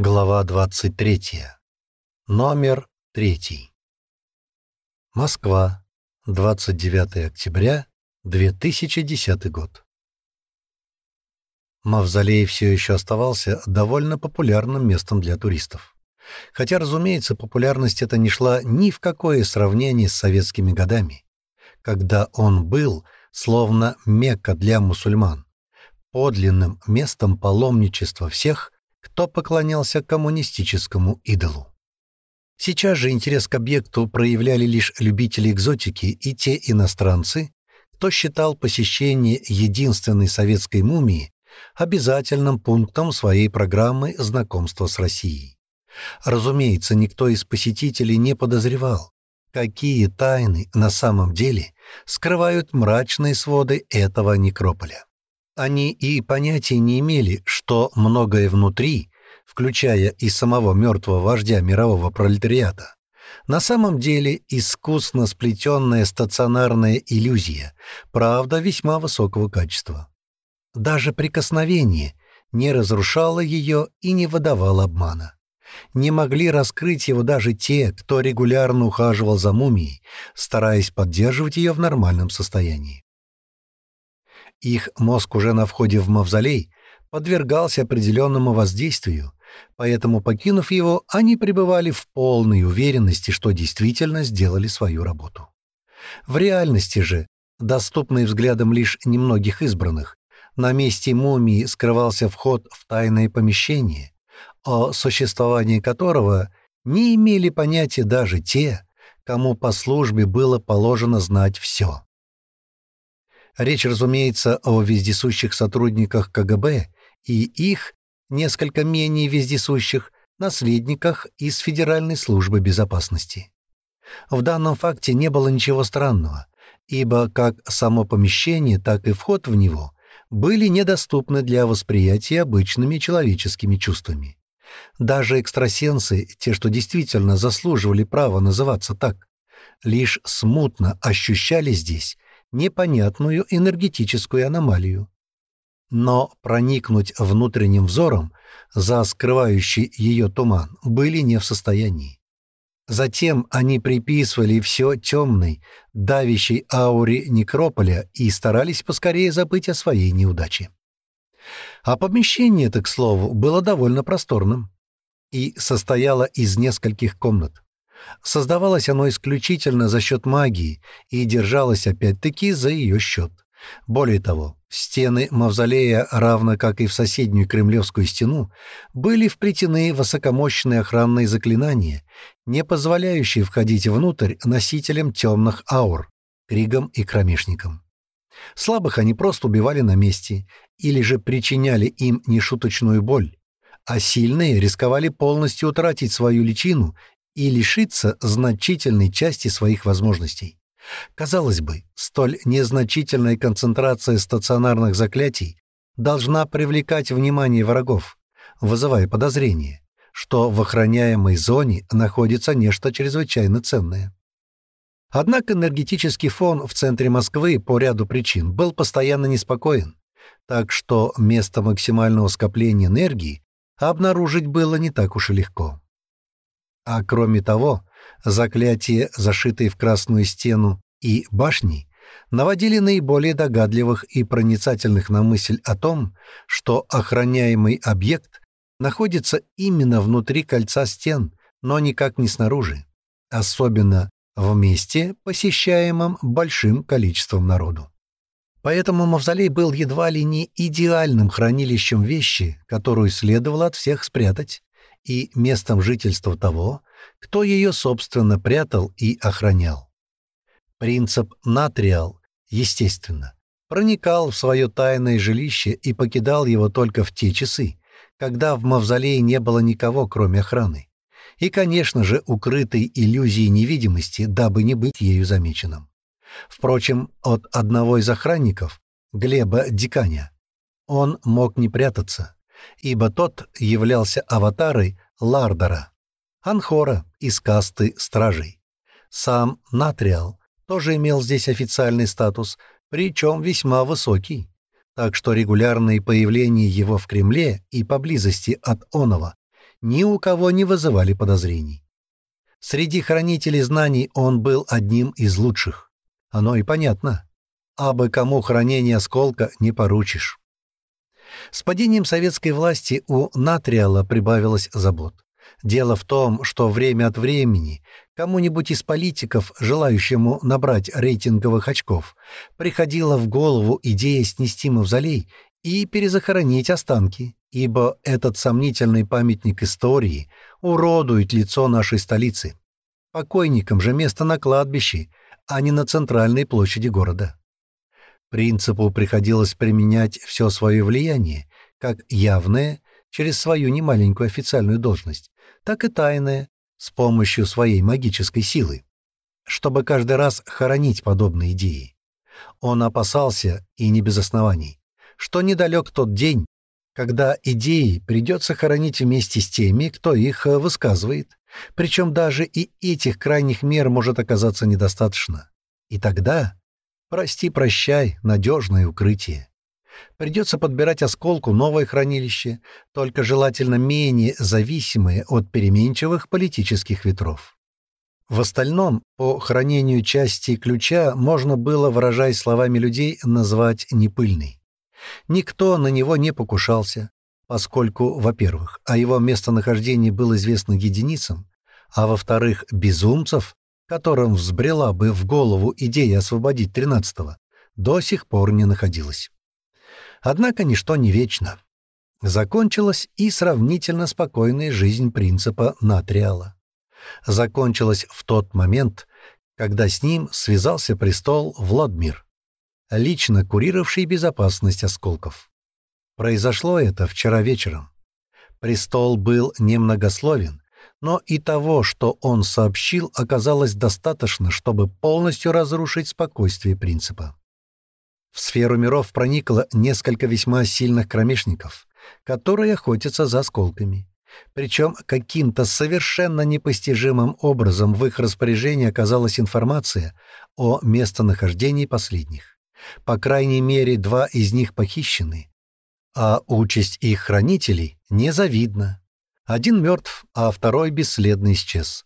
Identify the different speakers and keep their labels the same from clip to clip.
Speaker 1: Глава 23. Номер 3. Москва. 29 октября 2010 год. Мавзолей все еще оставался довольно популярным местом для туристов. Хотя, разумеется, популярность эта не шла ни в какое сравнение с советскими годами, когда он был словно Мекка для мусульман, подлинным местом паломничества всех – кто поклонялся коммунистическому идолу. Сейчас же интерес к объекту проявляли лишь любители экзотики и те иностранцы, кто считал посещение единственной советской мумии обязательным пунктом своей программы знакомства с Россией. Разумеется, никто из посетителей не подозревал, какие тайны на самом деле скрывают мрачные своды этого некрополя. Они и понятия не имели, что многое внутри, включая и самого мертвого вождя мирового пролетариата, на самом деле искусно сплетенная стационарная иллюзия, правда весьма высокого качества. Даже прикосновение не разрушало ее и не выдавало обмана. Не могли раскрыть его даже те, кто регулярно ухаживал за мумией, стараясь поддерживать ее в нормальном состоянии. Их мозг уже на входе в мавзолей подвергался определенному воздействию, поэтому, покинув его, они пребывали в полной уверенности, что действительно сделали свою работу. В реальности же, доступной взглядом лишь немногих избранных, на месте мумии скрывался вход в тайное помещение, о существовании которого не имели понятия даже те, кому по службе было положено знать все. Речь, разумеется, о вездесущих сотрудниках КГБ и их, несколько менее вездесущих, наследниках из Федеральной службы безопасности. В данном факте не было ничего странного, ибо как само помещение, так и вход в него были недоступны для восприятия обычными человеческими чувствами. Даже экстрасенсы, те, что действительно заслуживали права называться так, лишь смутно ощущали здесь непонятную энергетическую аномалию. Но проникнуть внутренним взором за скрывающий ее туман были не в состоянии. Затем они приписывали все темной, давящей ауре некрополя и старались поскорее забыть о своей неудаче. А помещение это, к слову, было довольно просторным и состояло из нескольких комнат. Создавалось оно исключительно за счет магии и держалось опять-таки за ее счет. Более того, стены мавзолея, равно как и в соседнюю Кремлевскую стену, были вплетены высокомощные охранные заклинания, не позволяющие входить внутрь носителям темных аур, кригам и кромешникам. Слабых они просто убивали на месте или же причиняли им нешуточную боль, а сильные рисковали полностью утратить свою личину и лишиться значительной части своих возможностей. Казалось бы, столь незначительная концентрация стационарных заклятий должна привлекать внимание врагов, вызывая подозрение, что в охраняемой зоне находится нечто чрезвычайно ценное. Однако энергетический фон в центре Москвы по ряду причин был постоянно неспокоен, так что место максимального скопления энергии обнаружить было не так уж и легко. А кроме того, заклятия, зашитые в красную стену, и башни наводили наиболее догадливых и проницательных на мысль о том, что охраняемый объект находится именно внутри кольца стен, но никак не снаружи, особенно в месте, посещаемом большим количеством народу. Поэтому мавзолей был едва ли не идеальным хранилищем вещи, которую следовало от всех спрятать, и местом жительства того, кто ее, собственно, прятал и охранял. Принцип натриал, естественно, проникал в свое тайное жилище и покидал его только в те часы, когда в мавзолее не было никого, кроме охраны. И, конечно же, укрытой иллюзией невидимости, дабы не быть ею замеченным. Впрочем, от одного из охранников, Глеба Диканя, он мог не прятаться, ибо тот являлся аватарой Лардера, Анхора из касты стражей. Сам Натриал тоже имел здесь официальный статус, причем весьма высокий, так что регулярные появления его в Кремле и поблизости от Онова ни у кого не вызывали подозрений. Среди хранителей знаний он был одним из лучших. Оно и понятно. А бы кому хранение осколка не поручишь. С падением советской власти у Натриала прибавилось забот. Дело в том, что время от времени кому-нибудь из политиков, желающему набрать рейтинговых очков, приходила в голову идея снести мавзолей и перезахоронить останки, ибо этот сомнительный памятник истории уродует лицо нашей столицы. Покойникам же место на кладбище, а не на центральной площади города. Принципу приходилось применять все свое влияние, как явное, через свою немаленькую официальную должность, так и тайное, с помощью своей магической силы, чтобы каждый раз хоронить подобные идеи. Он опасался, и не без оснований, что недалек тот день, когда идеи придется хоронить вместе с теми, кто их э, высказывает, причем даже и этих крайних мер может оказаться недостаточно. И тогда, прости-прощай, надежное укрытие. Придется подбирать осколку новое хранилище, только желательно менее зависимое от переменчивых политических ветров. В остальном, по хранению части ключа можно было, выражаясь словами людей, назвать непыльный. Никто на него не покушался, поскольку, во-первых, о его местонахождении было известно единицам, а во-вторых, безумцев, которым взбрела бы в голову идея освободить тринадцатого, до сих пор не находилось. Однако ничто не вечно. Закончилась и сравнительно спокойная жизнь принципа Натриала. Закончилась в тот момент, когда с ним связался престол Владмир, лично курировавший безопасность осколков. Произошло это вчера вечером. Престол был немногословен, но и того, что он сообщил, оказалось достаточно, чтобы полностью разрушить спокойствие принципа. В сферу миров проникло несколько весьма сильных кромешников, которые охотятся за осколками. Причем каким-то совершенно непостижимым образом в их распоряжении оказалась информация о местонахождении последних. По крайней мере, два из них похищены, а участь их хранителей незавидна. Один мертв, а второй бесследно исчез.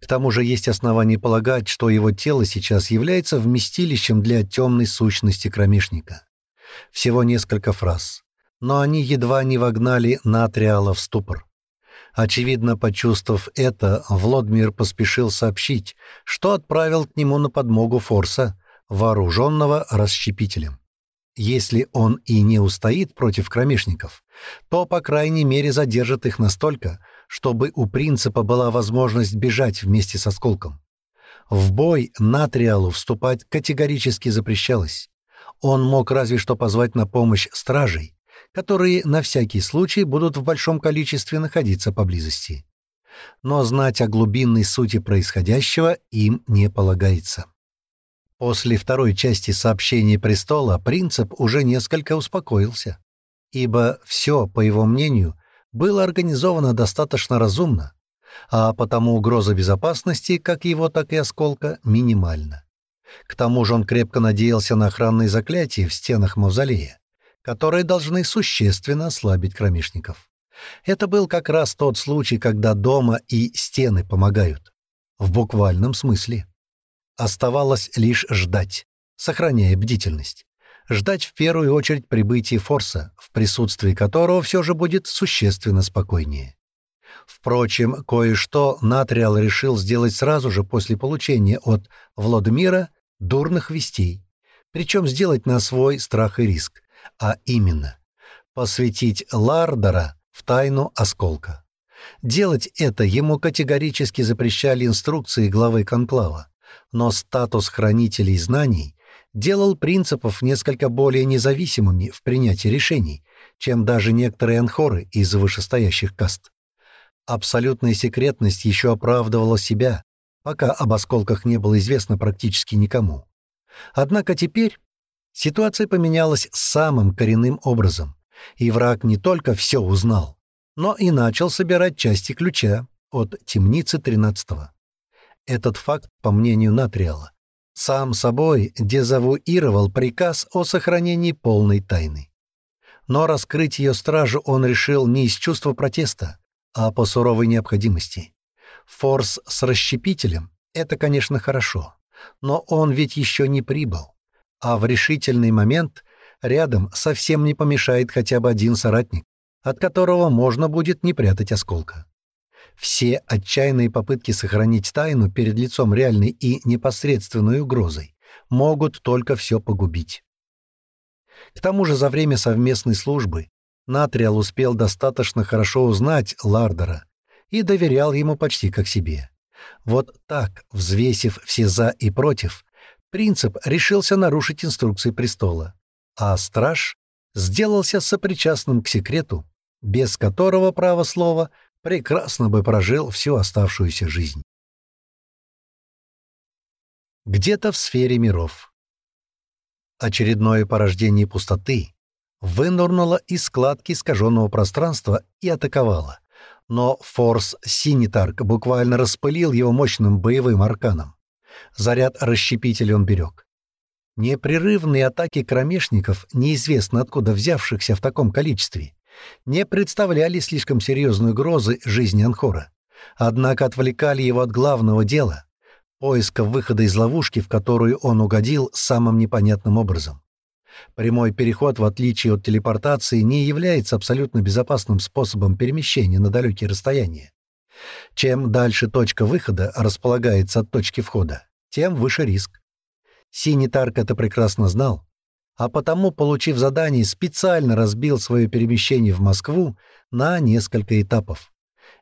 Speaker 1: К тому же есть основания полагать, что его тело сейчас является вместилищем для темной сущности кромешника. Всего несколько фраз, но они едва не вогнали Натриала в ступор. Очевидно, почувствовав это, Влодмир поспешил сообщить, что отправил к нему на подмогу Форса, вооруженного расщепителем. Если он и не устоит против кромешников, то, по крайней мере, задержит их настолько, чтобы у принципа была возможность бежать вместе с осколком. В бой Натриалу вступать категорически запрещалось. Он мог разве что позвать на помощь стражей, которые на всякий случай будут в большом количестве находиться поблизости. Но знать о глубинной сути происходящего им не полагается. После второй части сообщения престола принцип уже несколько успокоился, ибо все, по его мнению, было организовано достаточно разумно, а потому угроза безопасности, как его, так и осколка, минимальна. К тому же он крепко надеялся на охранные заклятия в стенах мавзолея, которые должны существенно ослабить кромешников. Это был как раз тот случай, когда дома и стены помогают. В буквальном смысле. Оставалось лишь ждать, сохраняя бдительность ждать в первую очередь прибытия Форса, в присутствии которого все же будет существенно спокойнее. Впрочем, кое-что Натриал решил сделать сразу же после получения от Владимира дурных вестей, причем сделать на свой страх и риск, а именно посвятить Лардера в тайну осколка. Делать это ему категорически запрещали инструкции главы Конклава, но статус хранителей знаний делал принципов несколько более независимыми в принятии решений, чем даже некоторые анхоры из вышестоящих каст. Абсолютная секретность еще оправдывала себя, пока об осколках не было известно практически никому. Однако теперь ситуация поменялась самым коренным образом, и враг не только все узнал, но и начал собирать части ключа от темницы 13-го. Этот факт, по мнению Натриала, сам собой дезавуировал приказ о сохранении полной тайны. Но раскрыть ее стражу он решил не из чувства протеста, а по суровой необходимости. Форс с расщепителем — это, конечно, хорошо, но он ведь еще не прибыл, а в решительный момент рядом совсем не помешает хотя бы один соратник, от которого можно будет не прятать осколка. Все отчаянные попытки сохранить тайну перед лицом реальной и непосредственной угрозой могут только все погубить. К тому же за время совместной службы Натриал успел достаточно хорошо узнать Лардера и доверял ему почти как себе. Вот так, взвесив все «за» и «против», принцип решился нарушить инструкции престола, а страж сделался сопричастным к секрету, без которого, право слова, прекрасно бы прожил всю оставшуюся жизнь. Где-то в сфере миров. Очередное порождение пустоты вынурнуло из складки искаженного пространства и атаковало. Но форс Синитарк буквально распылил его мощным боевым арканом. Заряд расщепителя он берег. Непрерывные атаки кромешников, неизвестно откуда взявшихся в таком количестве, не представляли слишком серьезной угрозы жизни Анхора, однако отвлекали его от главного дела — поиска выхода из ловушки, в которую он угодил самым непонятным образом. Прямой переход, в отличие от телепортации, не является абсолютно безопасным способом перемещения на далекие расстояния. Чем дальше точка выхода располагается от точки входа, тем выше риск. Синий Тарк это прекрасно знал а потому, получив задание, специально разбил свое перемещение в Москву на несколько этапов.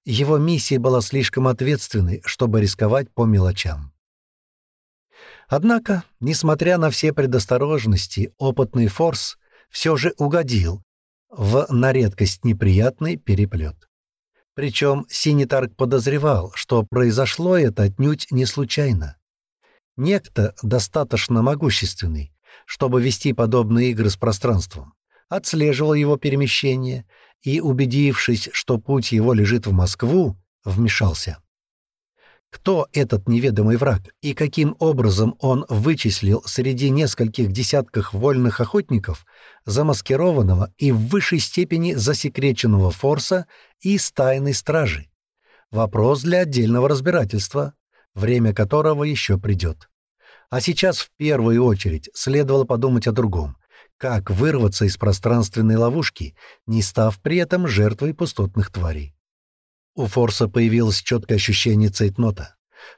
Speaker 1: Его миссия была слишком ответственной, чтобы рисковать по мелочам. Однако, несмотря на все предосторожности, опытный Форс все же угодил в на редкость неприятный переплет. Причем Синитарк подозревал, что произошло это отнюдь не случайно. Некто достаточно могущественный, чтобы вести подобные игры с пространством, отслеживал его перемещение и, убедившись, что путь его лежит в Москву, вмешался. Кто этот неведомый враг и каким образом он вычислил среди нескольких десятков вольных охотников замаскированного и в высшей степени засекреченного форса и стайной стражи? Вопрос для отдельного разбирательства, время которого еще придет. А сейчас в первую очередь следовало подумать о другом. Как вырваться из пространственной ловушки, не став при этом жертвой пустотных тварей? У Форса появилось четкое ощущение цейтнота.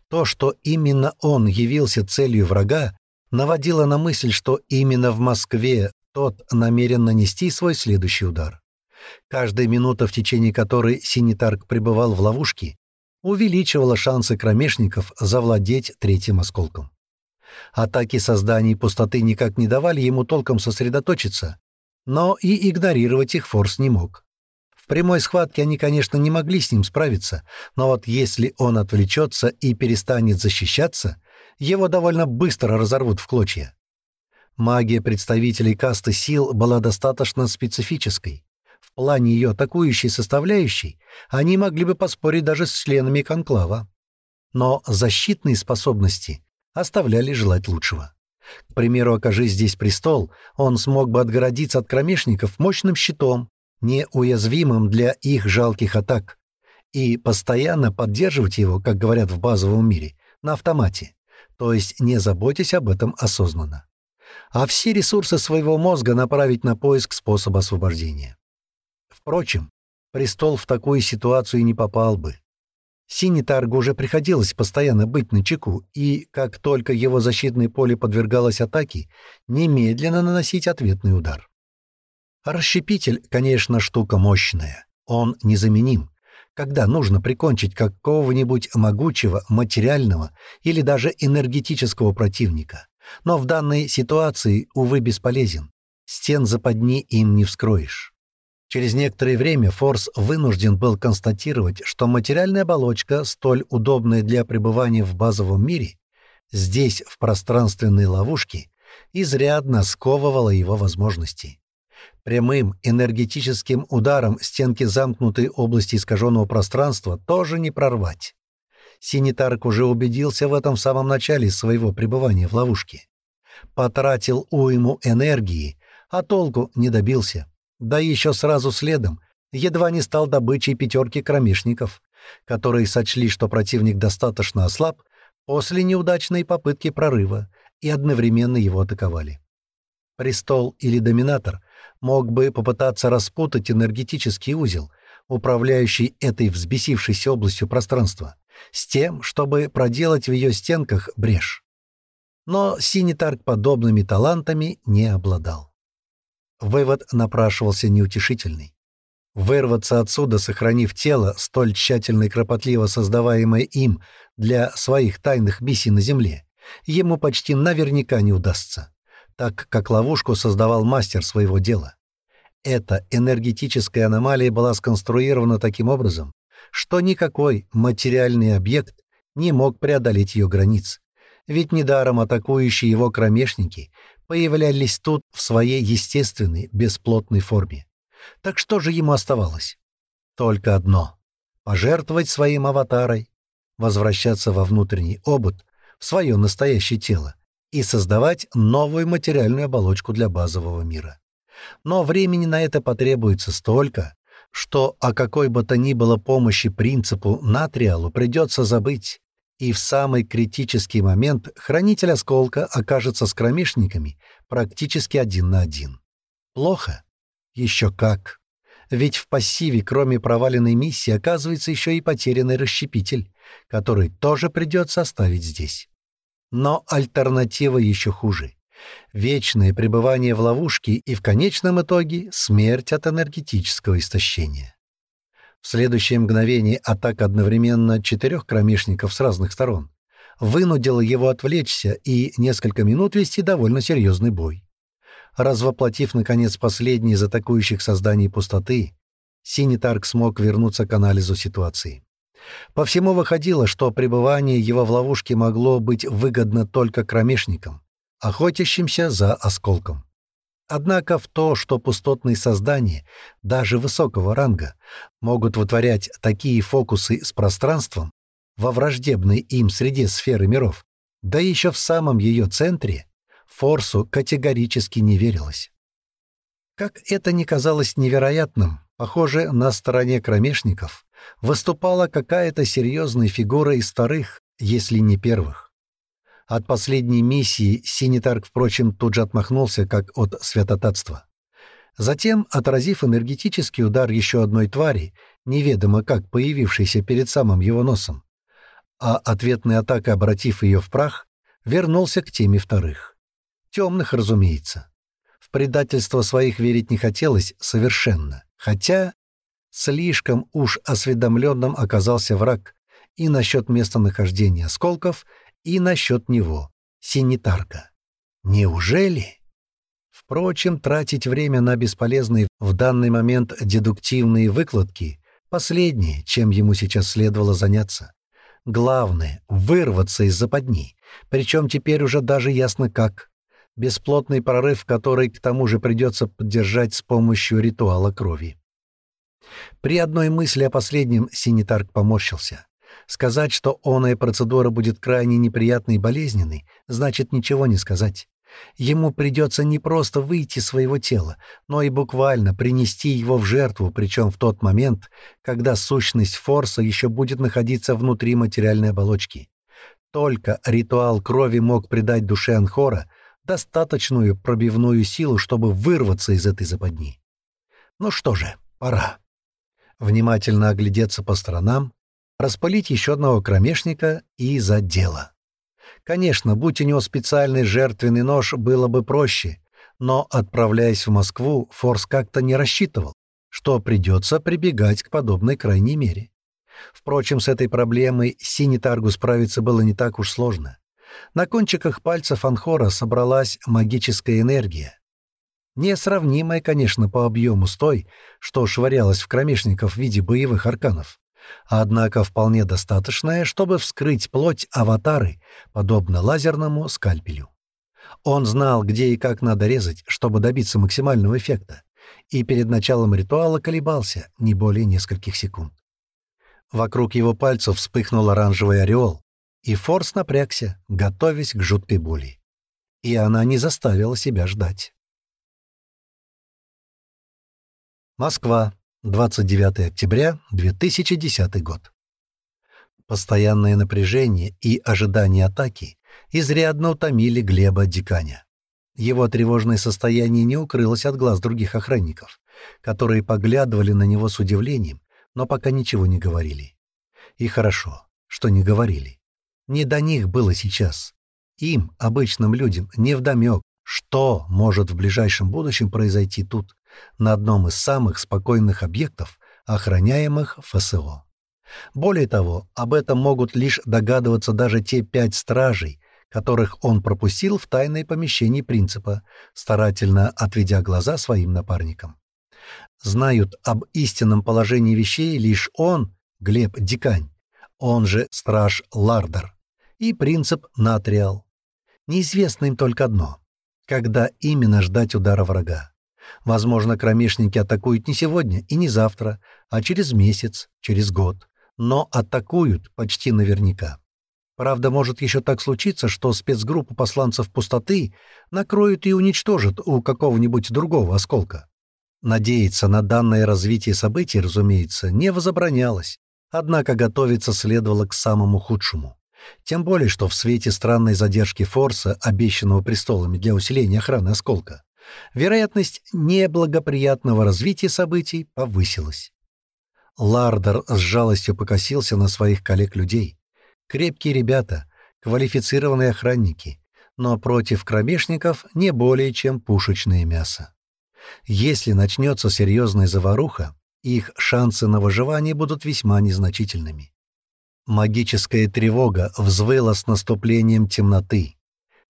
Speaker 1: То, что именно он явился целью врага, наводило на мысль, что именно в Москве тот намерен нанести свой следующий удар. Каждая минута, в течение которой Синитарк пребывал в ловушке, увеличивала шансы кромешников завладеть третьим осколком. Атаки созданий пустоты никак не давали ему толком сосредоточиться, но и игнорировать их Форс не мог. В прямой схватке они, конечно, не могли с ним справиться, но вот если он отвлечется и перестанет защищаться, его довольно быстро разорвут в клочья. Магия представителей касты сил была достаточно специфической. В плане ее атакующей составляющей они могли бы поспорить даже с членами конклава. Но защитные способности оставляли желать лучшего. К примеру, окажись здесь престол, он смог бы отгородиться от кромешников мощным щитом, неуязвимым для их жалких атак, и постоянно поддерживать его, как говорят в базовом мире, на автомате, то есть не заботясь об этом осознанно. А все ресурсы своего мозга направить на поиск способа освобождения. Впрочем, престол в такую ситуацию не попал бы. Синитаргу уже приходилось постоянно быть на чеку, и, как только его защитное поле подвергалось атаке, немедленно наносить ответный удар. Расщепитель, конечно, штука мощная. Он незаменим. Когда нужно прикончить какого-нибудь могучего, материального или даже энергетического противника. Но в данной ситуации, увы, бесполезен. Стен западни им не вскроешь. Через некоторое время Форс вынужден был констатировать, что материальная оболочка, столь удобная для пребывания в базовом мире, здесь, в пространственной ловушке, изрядно сковывала его возможности. Прямым энергетическим ударом стенки замкнутой области искаженного пространства тоже не прорвать. Синитарк уже убедился в этом в самом начале своего пребывания в ловушке. Потратил уйму энергии, а толку не добился. Да еще сразу следом едва не стал добычей пятерки кромешников, которые сочли, что противник достаточно ослаб после неудачной попытки прорыва и одновременно его атаковали. Престол или доминатор мог бы попытаться распутать энергетический узел, управляющий этой взбесившейся областью пространства, с тем, чтобы проделать в ее стенках брешь. Но Синитарк подобными талантами не обладал. Вывод напрашивался неутешительный. Вырваться отсюда, сохранив тело, столь тщательно и кропотливо создаваемое им для своих тайных миссий на Земле, ему почти наверняка не удастся, так как ловушку создавал мастер своего дела. Эта энергетическая аномалия была сконструирована таким образом, что никакой материальный объект не мог преодолеть ее границ. Ведь недаром атакующие его кромешники появлялись тут в своей естественной, бесплотной форме. Так что же ему оставалось? Только одно — пожертвовать своим аватарой, возвращаться во внутренний обод, в свое настоящее тело и создавать новую материальную оболочку для базового мира. Но времени на это потребуется столько, что о какой бы то ни было помощи принципу Натриалу придется забыть, и в самый критический момент хранитель осколка окажется с кромешниками практически один на один. Плохо? Еще как. Ведь в пассиве, кроме проваленной миссии, оказывается еще и потерянный расщепитель, который тоже придется оставить здесь. Но альтернатива еще хуже. Вечное пребывание в ловушке и в конечном итоге смерть от энергетического истощения. В следующее мгновение атака одновременно четырех кромешников с разных сторон вынудила его отвлечься и несколько минут вести довольно серьезный бой. Развоплотив, наконец, последний из атакующих созданий пустоты, Синий Тарк смог вернуться к анализу ситуации. По всему выходило, что пребывание его в ловушке могло быть выгодно только кромешникам, охотящимся за осколком. Однако в то, что пустотные создания, даже высокого ранга, могут вытворять такие фокусы с пространством во враждебной им среде сферы миров, да еще в самом ее центре, Форсу категорически не верилось. Как это ни казалось невероятным, похоже, на стороне кромешников выступала какая-то серьезная фигура из вторых, если не первых. От последней миссии Синитарк, впрочем, тут же отмахнулся, как от святотатства. Затем, отразив энергетический удар еще одной твари, неведомо как появившейся перед самым его носом, а ответная атака, обратив ее в прах, вернулся к теме вторых. Темных, разумеется. В предательство своих верить не хотелось совершенно, хотя слишком уж осведомленным оказался враг и насчет местонахождения осколков, и насчет него, синитарка. Неужели? Впрочем, тратить время на бесполезные в данный момент дедуктивные выкладки — последнее, чем ему сейчас следовало заняться. Главное — вырваться из западни, причем теперь уже даже ясно как бесплотный прорыв, который к тому же придется поддержать с помощью ритуала крови. При одной мысли о последнем Синитарк поморщился. Сказать, что оная процедура будет крайне неприятной и болезненной, значит ничего не сказать. Ему придется не просто выйти из своего тела, но и буквально принести его в жертву, причем в тот момент, когда сущность Форса еще будет находиться внутри материальной оболочки. Только ритуал крови мог придать душе Анхора достаточную пробивную силу, чтобы вырваться из этой западни. Ну что же, пора. Внимательно оглядеться по сторонам, распылить еще одного кромешника и за дело. Конечно, будь у него специальный жертвенный нож, было бы проще, но, отправляясь в Москву, Форс как-то не рассчитывал, что придется прибегать к подобной крайней мере. Впрочем, с этой проблемой Синитаргу справиться было не так уж сложно. На кончиках пальцев Анхора собралась магическая энергия. Несравнимая, конечно, по объему с той, что швырялась в кромешников в виде боевых арканов. Однако вполне достаточная, чтобы вскрыть плоть аватары, подобно лазерному скальпелю. Он знал, где и как надо резать, чтобы добиться максимального эффекта, и перед началом ритуала колебался не более нескольких секунд. Вокруг его пальцев вспыхнул оранжевый ореол, и Форс напрягся, готовясь к жуткой боли. И она не заставила себя ждать. Москва. 29 октября 2010 год. Постоянное напряжение и ожидание атаки изрядно утомили Глеба Диканя. Его тревожное состояние не укрылось от глаз других охранников, которые поглядывали на него с удивлением, но пока ничего не говорили. И хорошо, что не говорили. Не до них было сейчас. Им, обычным людям, не вдомек, что может в ближайшем будущем произойти тут, на одном из самых спокойных объектов, охраняемых ФСО. Более того, об этом могут лишь догадываться даже те пять стражей, которых он пропустил в тайное помещение принципа, старательно отведя глаза своим напарникам. Знают об истинном положении вещей лишь он, Глеб Дикань, он же страж Лардер, и принцип Натриал. Неизвестно им только одно — когда именно ждать удара врага. Возможно, кромешники атакуют не сегодня и не завтра, а через месяц, через год. Но атакуют почти наверняка. Правда, может еще так случиться, что спецгруппу посланцев пустоты накроют и уничтожат у какого-нибудь другого осколка. Надеяться на данное развитие событий, разумеется, не возобранялось, однако готовиться следовало к самому худшему. Тем более, что в свете странной задержки Форса, обещанного престолами для усиления охраны осколка, вероятность неблагоприятного развития событий повысилась. Лардер с жалостью покосился на своих коллег-людей. Крепкие ребята, квалифицированные охранники, но против кромешников не более чем пушечное мясо. Если начнется серьезная заваруха, их шансы на выживание будут весьма незначительными. Магическая тревога взвыла с наступлением темноты,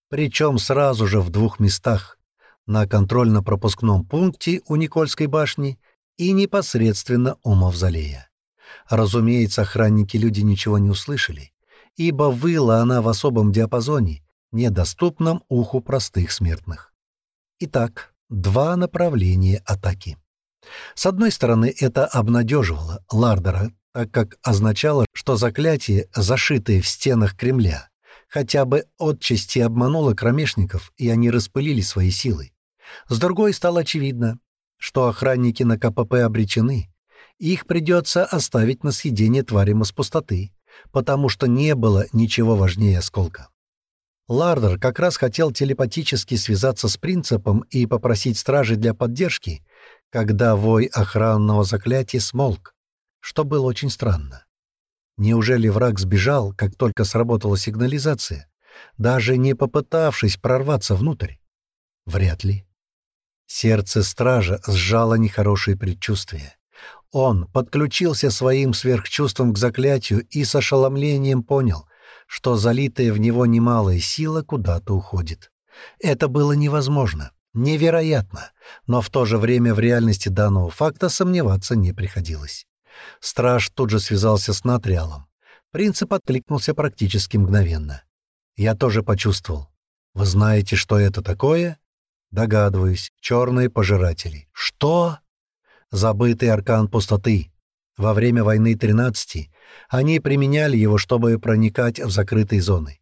Speaker 1: причем сразу же в двух местах на контрольно-пропускном пункте у Никольской башни и непосредственно у мавзолея. Разумеется, охранники-люди ничего не услышали, ибо выла она в особом диапазоне, недоступном уху простых смертных. Итак, два направления атаки. С одной стороны, это обнадеживало Лардера, так как означало, что заклятие, зашитое в стенах Кремля, хотя бы отчасти обмануло кромешников, и они распылили свои силы. С другой стало очевидно, что охранники на КПП обречены. Их придется оставить на съедение тварям из пустоты, потому что не было ничего важнее осколка. Лардер как раз хотел телепатически связаться с принципом и попросить стражи для поддержки, когда вой охранного заклятия смолк, что было очень странно. Неужели враг сбежал, как только сработала сигнализация, даже не попытавшись прорваться внутрь? Вряд ли. Сердце стража сжало нехорошее предчувствие. Он подключился своим сверхчувством к заклятию и с ошеломлением понял, что залитая в него немалая сила куда-то уходит. Это было невозможно, невероятно, но в то же время в реальности данного факта сомневаться не приходилось. Страж тут же связался с Натриалом. Принцип откликнулся практически мгновенно. Я тоже почувствовал. «Вы знаете, что это такое?» Догадываюсь, черные пожиратели. Что? Забытый аркан пустоты. Во время войны 13 они применяли его, чтобы проникать в закрытые зоны.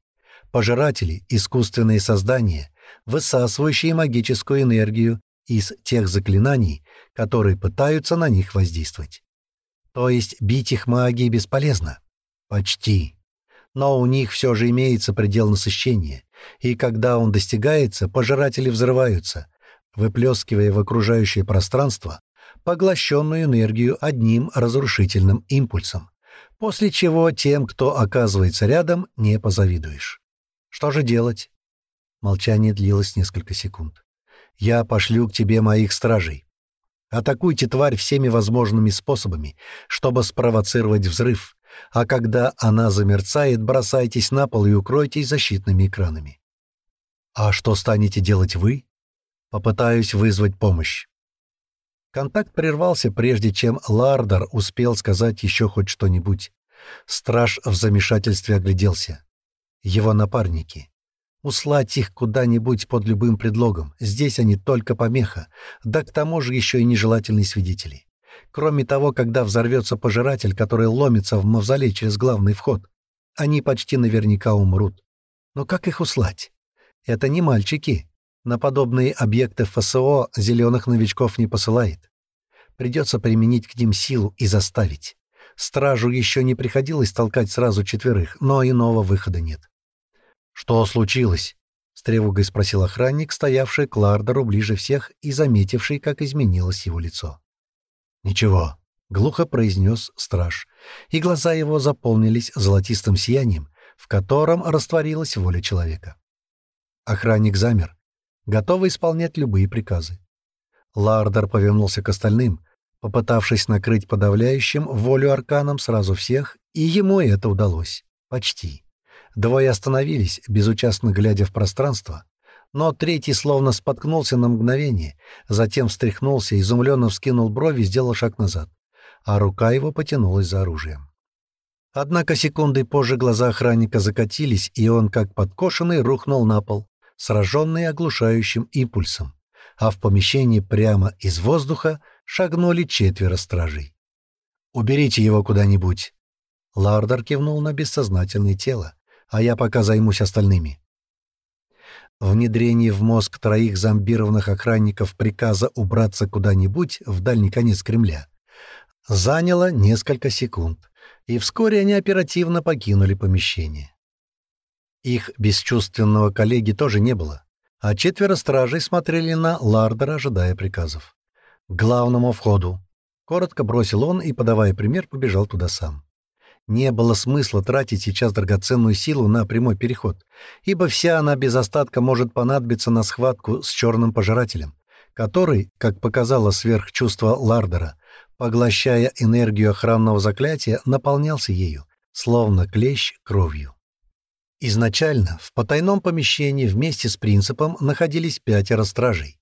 Speaker 1: Пожиратели — искусственные создания, высасывающие магическую энергию из тех заклинаний, которые пытаются на них воздействовать. То есть бить их магией бесполезно? Почти. Но у них все же имеется предел насыщения, и когда он достигается, пожиратели взрываются, выплескивая в окружающее пространство поглощенную энергию одним разрушительным импульсом, после чего тем, кто оказывается рядом, не позавидуешь. Что же делать? Молчание длилось несколько секунд. «Я пошлю к тебе моих стражей. Атакуйте тварь всеми возможными способами, чтобы спровоцировать взрыв, а когда она замерцает, бросайтесь на пол и укройтесь защитными экранами. А что станете делать вы? Попытаюсь вызвать помощь. Контакт прервался, прежде чем Лардар успел сказать еще хоть что-нибудь. Страж в замешательстве огляделся. Его напарники. Услать их куда-нибудь под любым предлогом. Здесь они только помеха, да к тому же еще и нежелательные свидетели. Кроме того, когда взорвется пожиратель, который ломится в мавзолей через главный вход, они почти наверняка умрут. Но как их услать? Это не мальчики. На подобные объекты ФСО зеленых новичков не посылает. Придется применить к ним силу и заставить. Стражу еще не приходилось толкать сразу четверых, но иного выхода нет. «Что случилось?» — с тревогой спросил охранник, стоявший к Лардеру ближе всех и заметивший, как изменилось его лицо. «Ничего», — глухо произнес страж, и глаза его заполнились золотистым сиянием, в котором растворилась воля человека. Охранник замер, готовый исполнять любые приказы. Лардер повернулся к остальным, попытавшись накрыть подавляющим волю арканом сразу всех, и ему это удалось. Почти. Двое остановились, безучастно глядя в пространство, но третий словно споткнулся на мгновение, затем встряхнулся, изумленно вскинул брови и сделал шаг назад, а рука его потянулась за оружием. Однако секунды позже глаза охранника закатились, и он, как подкошенный, рухнул на пол, сраженный оглушающим импульсом, а в помещении прямо из воздуха шагнули четверо стражей. «Уберите его куда-нибудь!» Лардер кивнул на бессознательное тело, а я пока займусь остальными. Внедрение в мозг троих зомбированных охранников приказа убраться куда-нибудь в дальний конец Кремля заняло несколько секунд, и вскоре они оперативно покинули помещение. Их бесчувственного коллеги тоже не было, а четверо стражей смотрели на Лардера, ожидая приказов. «К главному входу!» — коротко бросил он и, подавая пример, побежал туда сам. Не было смысла тратить сейчас драгоценную силу на прямой переход, ибо вся она без остатка может понадобиться на схватку с черным пожирателем, который, как показало сверхчувство Лардера, поглощая энергию охранного заклятия, наполнялся ею, словно клещ кровью. Изначально в потайном помещении вместе с принципом находились пятеро стражей.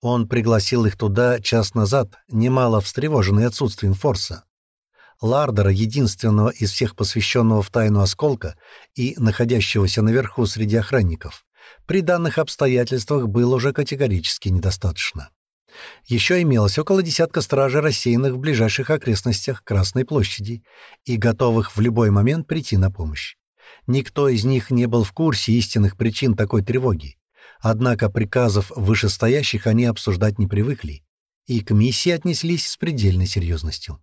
Speaker 1: Он пригласил их туда час назад, немало встревоженный отсутствием форса. Лардера, единственного из всех посвященного в тайну осколка и находящегося наверху среди охранников, при данных обстоятельствах было уже категорически недостаточно. Еще имелось около десятка стражей, рассеянных в ближайших окрестностях Красной площади и готовых в любой момент прийти на помощь. Никто из них не был в курсе истинных причин такой тревоги, однако приказов вышестоящих они обсуждать не привыкли, и к миссии отнеслись с предельной серьезностью.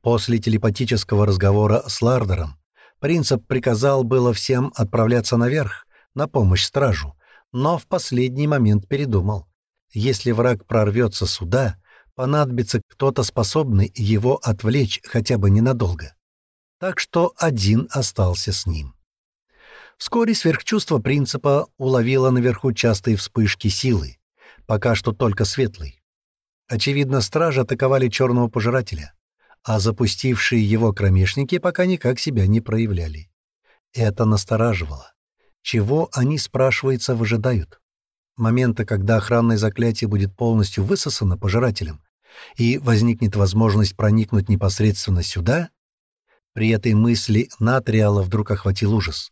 Speaker 1: После телепатического разговора с Лардером принцип приказал было всем отправляться наверх, на помощь стражу, но в последний момент передумал. Если враг прорвется сюда, понадобится кто-то способный его отвлечь хотя бы ненадолго. Так что один остался с ним. Вскоре сверхчувство принципа уловило наверху частые вспышки силы, пока что только светлой. Очевидно, стражи атаковали черного пожирателя а запустившие его кромешники пока никак себя не проявляли. Это настораживало. Чего они, спрашивается, выжидают? Момента, когда охранное заклятие будет полностью высосано пожирателем, и возникнет возможность проникнуть непосредственно сюда? При этой мысли Натриала вдруг охватил ужас.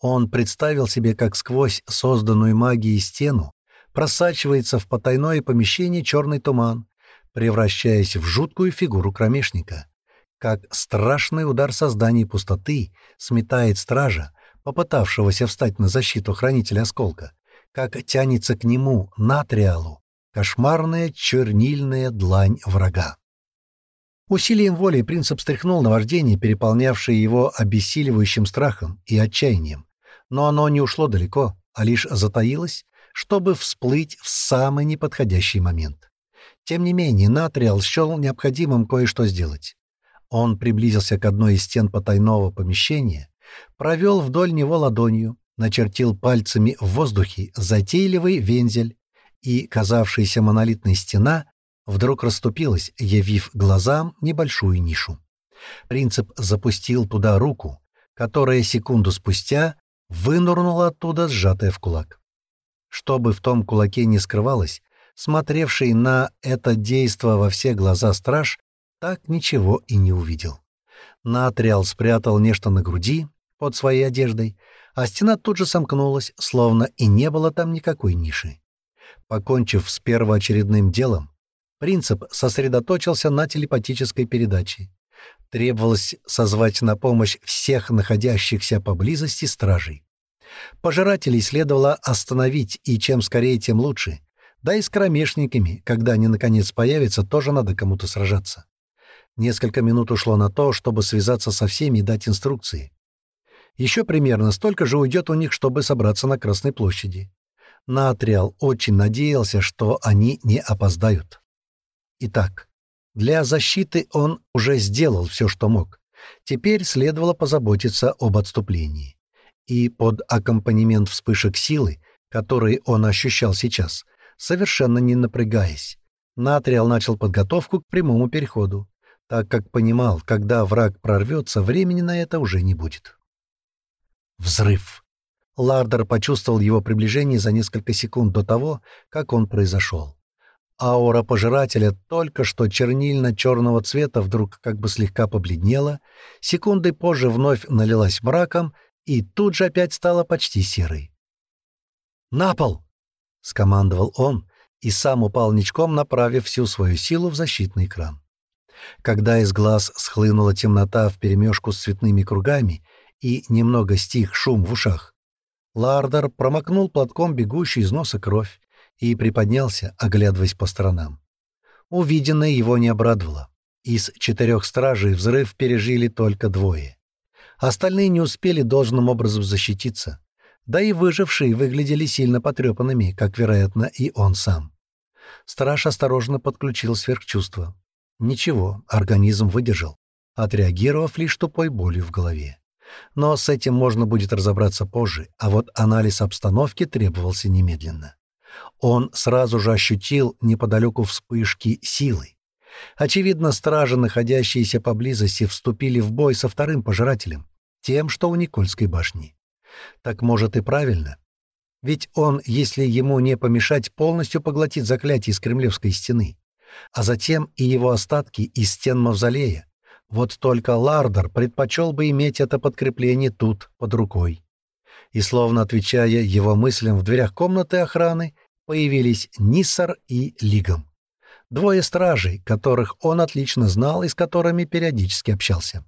Speaker 1: Он представил себе, как сквозь созданную магией стену просачивается в потайное помещение черный туман, превращаясь в жуткую фигуру кромешника. Как страшный удар создания пустоты сметает стража, попытавшегося встать на защиту хранителя осколка, как тянется к нему, натриалу, кошмарная чернильная длань врага. Усилием воли принцип стряхнул наваждение, переполнявшее его обессиливающим страхом и отчаянием, но оно не ушло далеко, а лишь затаилось, чтобы всплыть в самый неподходящий момент. Тем не менее, Натриал счел необходимым кое-что сделать. Он приблизился к одной из стен потайного помещения, провел вдоль него ладонью, начертил пальцами в воздухе затейливый вензель, и казавшаяся монолитная стена вдруг расступилась, явив глазам небольшую нишу. Принцип запустил туда руку, которая секунду спустя вынурнула оттуда, сжатая в кулак. Что бы в том кулаке не скрывалось, смотревший на это действо во все глаза страж, так ничего и не увидел. Натриал спрятал нечто на груди под своей одеждой, а стена тут же сомкнулась, словно и не было там никакой ниши. Покончив с первоочередным делом, принцип сосредоточился на телепатической передаче. Требовалось созвать на помощь всех находящихся поблизости стражей. Пожирателей следовало остановить, и чем скорее, тем лучше, Да и с кромешниками, когда они наконец появятся, тоже надо кому-то сражаться. Несколько минут ушло на то, чтобы связаться со всеми и дать инструкции. Еще примерно столько же уйдет у них, чтобы собраться на Красной площади. Натриал очень надеялся, что они не опоздают. Итак, для защиты он уже сделал все, что мог. Теперь следовало позаботиться об отступлении. И под аккомпанемент вспышек силы, которые он ощущал сейчас, совершенно не напрягаясь, Натриал начал подготовку к прямому переходу, так как понимал, когда враг прорвется, времени на это уже не будет. Взрыв. Лардер почувствовал его приближение за несколько секунд до того, как он произошел. Аура пожирателя только что чернильно-черного цвета вдруг как бы слегка побледнела, секунды позже вновь налилась мраком и тут же опять стала почти серой. «На пол!» — скомандовал он и сам упал ничком, направив всю свою силу в защитный экран. Когда из глаз схлынула темнота вперемешку с цветными кругами и немного стих шум в ушах, Лардер промокнул платком бегущий из носа кровь и приподнялся, оглядываясь по сторонам. Увиденное его не обрадовало. Из четырех стражей взрыв пережили только двое. Остальные не успели должным образом защититься. Да и выжившие выглядели сильно потрепанными, как, вероятно, и он сам. Страж осторожно подключил сверхчувство. Ничего, организм выдержал, отреагировав лишь тупой болью в голове. Но с этим можно будет разобраться позже, а вот анализ обстановки требовался немедленно. Он сразу же ощутил неподалеку вспышки силы. Очевидно, стражи, находящиеся поблизости, вступили в бой со вторым пожирателем, тем, что у Никольской башни. Так может и правильно. Ведь он, если ему не помешать, полностью поглотит заклятие из Кремлевской стены, а затем и его остатки из стен Мавзолея, вот только Лардер предпочел бы иметь это подкрепление тут, под рукой. И, словно отвечая его мыслям в дверях комнаты охраны, появились Ниссар и Лигом. Двое стражей, которых он отлично знал и с которыми периодически общался.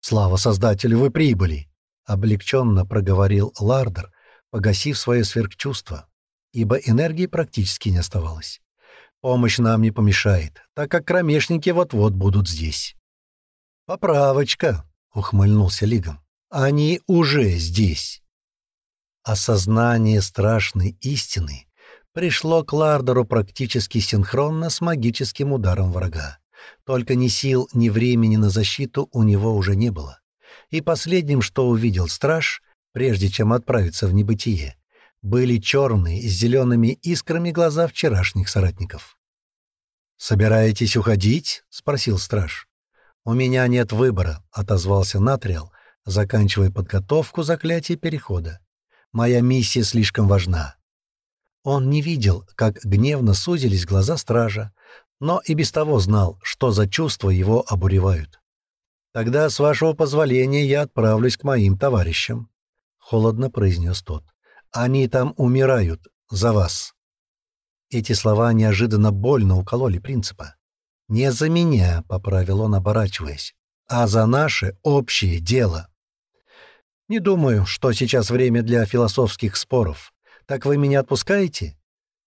Speaker 1: «Слава Создателю, вы прибыли!» — облегченно проговорил Лардер, погасив свое сверхчувство, ибо энергии практически не оставалось. «Помощь нам не помешает, так как кромешники вот-вот будут здесь». «Поправочка», — ухмыльнулся Лигом. «Они уже здесь». Осознание страшной истины пришло к Лардеру практически синхронно с магическим ударом врага. Только ни сил, ни времени на защиту у него уже не было. И последним, что увидел страж, прежде чем отправиться в небытие, были черные с зелеными искрами глаза вчерашних соратников. «Собираетесь уходить?» — спросил страж. «У меня нет выбора», — отозвался Натриал, заканчивая подготовку заклятия перехода. «Моя миссия слишком важна». Он не видел, как гневно сузились глаза стража, но и без того знал, что за чувства его обуревают. «Тогда, с вашего позволения, я отправлюсь к моим товарищам», — холодно произнес тот. «Они там умирают за вас». Эти слова неожиданно больно укололи принципа. «Не за меня», — поправил он, оборачиваясь, — «а за наше общее дело». «Не думаю, что сейчас время для философских споров. Так вы меня отпускаете?»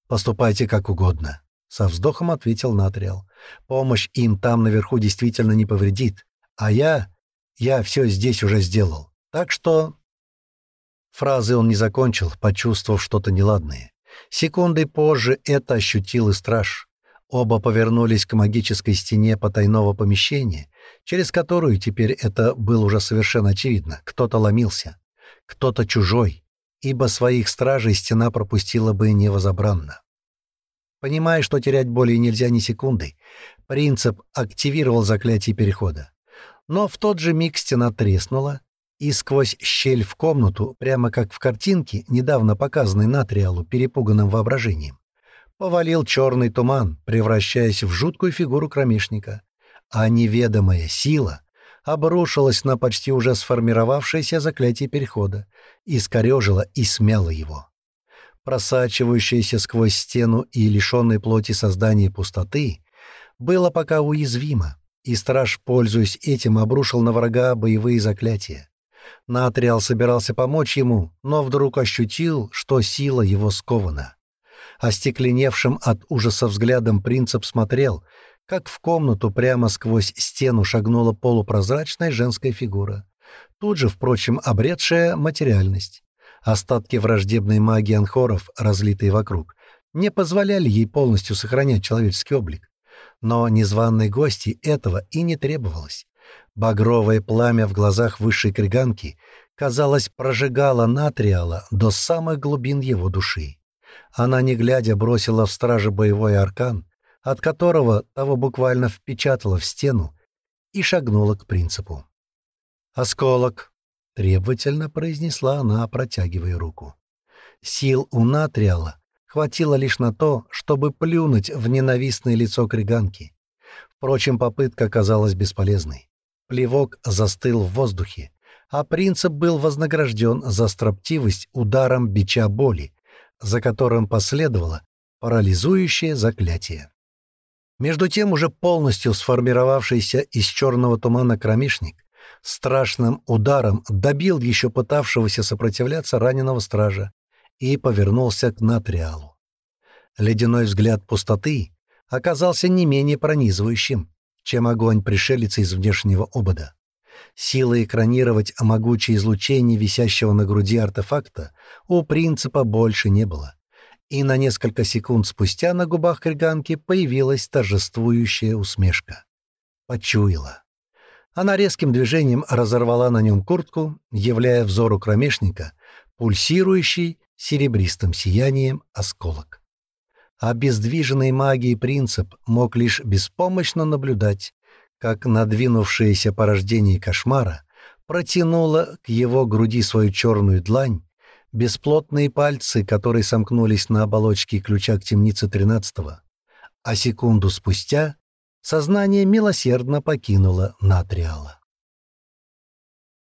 Speaker 1: «Поступайте как угодно», — со вздохом ответил Натриал. «Помощь им там наверху действительно не повредит. А я... я все здесь уже сделал. Так что...» Фразы он не закончил, почувствовав что-то неладное. Секундой позже это ощутил и страж. Оба повернулись к магической стене потайного помещения, через которую теперь это было уже совершенно очевидно. Кто-то ломился, кто-то чужой, ибо своих стражей стена пропустила бы невозобранно. Понимая, что терять более нельзя ни секунды, принцип активировал заклятие перехода. Но в тот же миг стена треснула, и сквозь щель в комнату, прямо как в картинке, недавно показанной Натриалу перепуганным воображением, повалил черный туман, превращаясь в жуткую фигуру кромешника, а неведомая сила обрушилась на почти уже сформировавшееся заклятие перехода, искорежила и смяла его. Просачивающееся сквозь стену и лишенной плоти создание пустоты было пока уязвимо, и страж, пользуясь этим, обрушил на врага боевые заклятия. Натриал собирался помочь ему, но вдруг ощутил, что сила его скована. Остекленевшим от ужаса взглядом принцип смотрел, как в комнату прямо сквозь стену шагнула полупрозрачная женская фигура. Тут же, впрочем, обретшая материальность. Остатки враждебной магии анхоров, разлитые вокруг, не позволяли ей полностью сохранять человеческий облик. Но незваной гости этого и не требовалось. Багровое пламя в глазах высшей криганки, казалось, прожигало Натриала до самых глубин его души. Она, не глядя, бросила в страже боевой аркан, от которого того буквально впечатала в стену, и шагнула к принципу. «Осколок!» — требовательно произнесла она, протягивая руку. Сил у Натриала хватило лишь на то, чтобы плюнуть в ненавистное лицо Криганки. Впрочем, попытка оказалась бесполезной. Плевок застыл в воздухе, а принцип был вознагражден за строптивость ударом бича боли, за которым последовало парализующее заклятие. Между тем уже полностью сформировавшийся из черного тумана кромешник страшным ударом добил еще пытавшегося сопротивляться раненого стража и повернулся к Натриалу. Ледяной взгляд пустоты оказался не менее пронизывающим, чем огонь пришелица из внешнего обода. Силы экранировать могучее излучение висящего на груди артефакта у принципа больше не было. И на несколько секунд спустя на губах Криганки появилась торжествующая усмешка. Почуяла. Она резким движением разорвала на нем куртку, являя взору кромешника пульсирующий серебристым сиянием осколок. Обездвиженный магией принцип мог лишь беспомощно наблюдать, как надвинувшееся порождение кошмара протянуло к его груди свою черную длань, бесплотные пальцы, которые сомкнулись на оболочке ключа к темнице тринадцатого, а секунду спустя сознание милосердно покинуло Натриала.